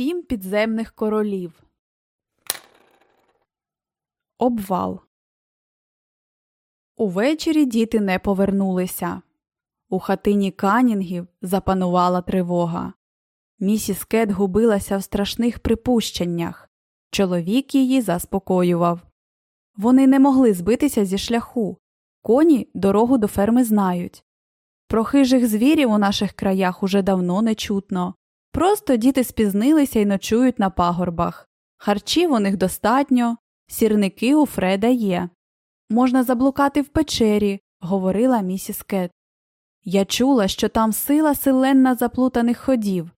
Сім підземних королів. Обвал. Увечері діти не повернулися. У хатині Канінгів запанувала тривога. Місіс Кет губилася в страшних припущеннях. Чоловік її заспокоював. Вони не могли збитися зі шляху. Коні дорогу до ферми знають. Про хижих звірів у наших краях уже давно не чутно. Просто діти спізнилися і ночують на пагорбах. Харчів у них достатньо, сірники у Фреда є. Можна заблукати в печері, говорила місіс Кет. Я чула, що там сила силенна заплутаних ходів.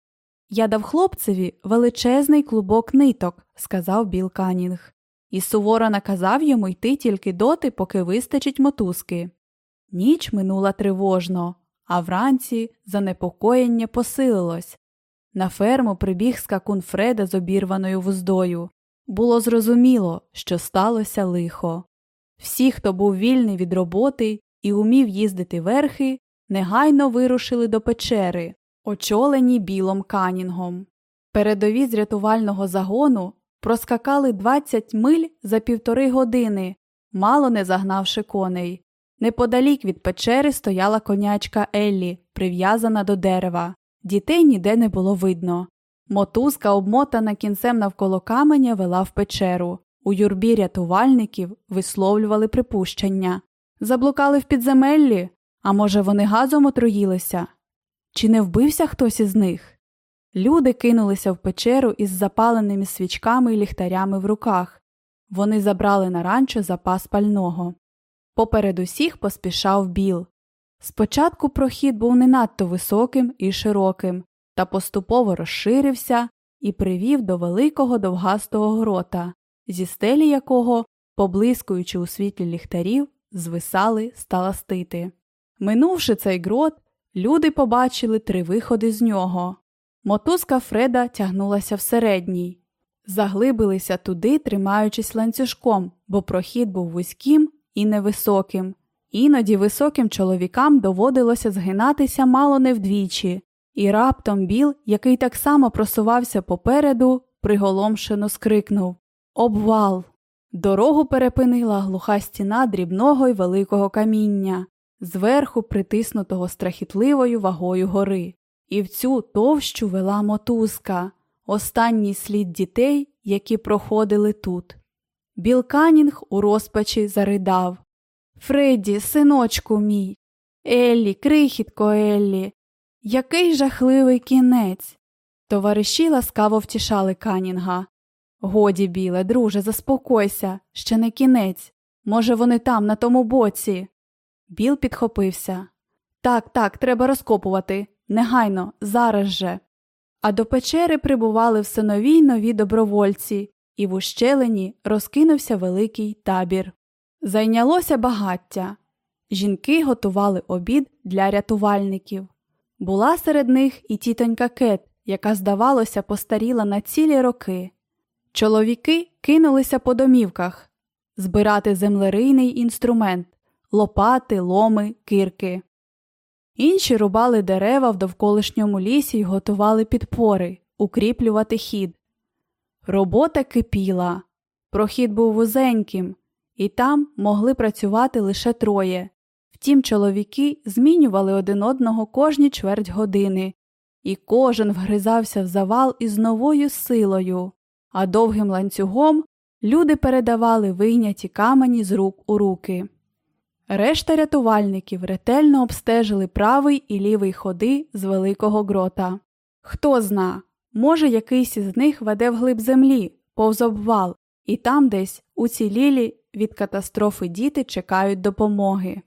Я дав хлопцеві величезний клубок ниток, сказав Біл Канінг, і суворо наказав йому йти тільки доти, поки вистачить мотузки. Ніч минула тривожно, а вранці занепокоєння посилилось. На ферму прибіг скакун Фреда з обірваною вуздою. Було зрозуміло, що сталося лихо. Всі, хто був вільний від роботи і умів їздити верхи, негайно вирушили до печери, очолені білом канінгом. Передові з рятувального загону проскакали 20 миль за півтори години, мало не загнавши коней. Неподалік від печери стояла конячка Еллі, прив'язана до дерева. Дітей ніде не було видно. Мотузка, обмотана кінцем навколо каменя, вела в печеру. У юрбі рятувальників висловлювали припущення. Заблукали в підземеллі, а може, вони газом отруїлися? Чи не вбився хтось із них? Люди кинулися в печеру із запаленими свічками і ліхтарями в руках. Вони забрали на ранчо запас пального. Поперед усіх поспішав біл. Спочатку прохід був не надто високим і широким, та поступово розширився і привів до великого довгастого грота, зі стелі якого, поблискуючи у світлі ліхтарів, звисали сталастити. Минувши цей грот, люди побачили три виходи з нього. Мотузка Фреда тягнулася в середній. Заглибилися туди, тримаючись ланцюжком, бо прохід був вузьким і невисоким. Іноді високим чоловікам доводилося згинатися мало не вдвічі, і раптом Біл, який так само просувався попереду, приголомшено скрикнув Обвал! Дорогу перепинила глуха стіна дрібного й великого каміння, зверху притиснутого страхітливою вагою гори, і в цю товщу вела мотузка, останній слід дітей, які проходили тут. Біл Канінг у розпачі заридав Фредді, синочку мій, Еллі, крихітко Еллі, який жахливий кінець. Товариші ласкаво втішали Канінга. Годі, біле, друже, заспокойся, ще не кінець. Може, вони там, на тому боці. Біл підхопився. Так, так, треба розкопувати. Негайно, зараз же. А до печери прибували все нові й нові добровольці, і в ущелині розкинувся великий табір. Зайнялося багаття. Жінки готували обід для рятувальників. Була серед них і тітонька Кет, яка, здавалося, постаріла на цілі роки. Чоловіки кинулися по домівках збирати землерийний інструмент лопати, ломи, кирки. Інші рубали дерева в довколишньому лісі й готували підпори, укріплювати хід. Робота кипіла. Прохід був вузеньким, і там могли працювати лише троє. Втім, чоловіки змінювали один одного кожні чверть години, і кожен вгризався в завал із новою силою, а довгим ланцюгом люди передавали вийняті камені з рук у руки. Решта рятувальників ретельно обстежили правий і лівий ходи з великого грота. Хто зна, може, якийсь із них веде вглиб землі, повз обвал, і там десь уцілілі від катастрофи діти чекають допомоги.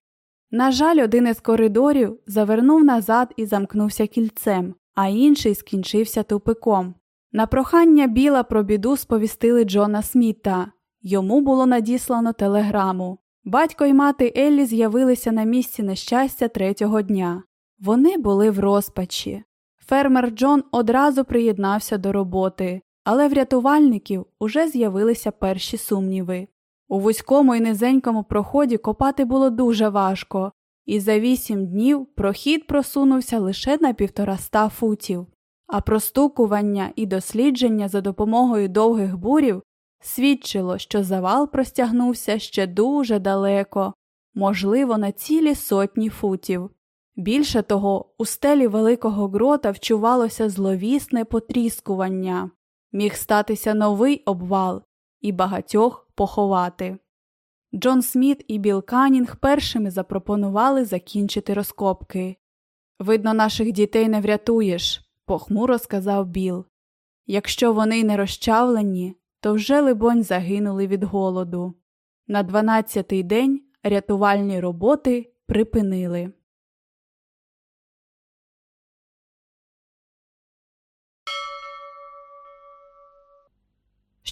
На жаль, один із коридорів завернув назад і замкнувся кільцем, а інший скінчився тупиком. На прохання Біла про біду сповістили Джона Сміта. Йому було надіслано телеграму. Батько й мати Еллі з'явилися на місці нещастя третього дня. Вони були в розпачі. Фермер Джон одразу приєднався до роботи, але в рятувальників уже з'явилися перші сумніви. У вузькому і низенькому проході копати було дуже важко, і за вісім днів прохід просунувся лише на півтораста футів. а простукування і дослідження за допомогою довгих бурів свідчило, що завал простягнувся ще дуже далеко, можливо, на цілі сотні футів. Більше того, у стелі великого грота вчувалося зловісне потріскування, міг статися новий обвал і багатьох поховати. Джон Сміт і Біл Канінг першими запропонували закінчити розкопки. Видно, наших дітей не врятуєш, похмуро сказав Біл. Якщо вони не розчавлені, то вже, либонь, загинули від голоду. На дванадцятий день рятувальні роботи припинили.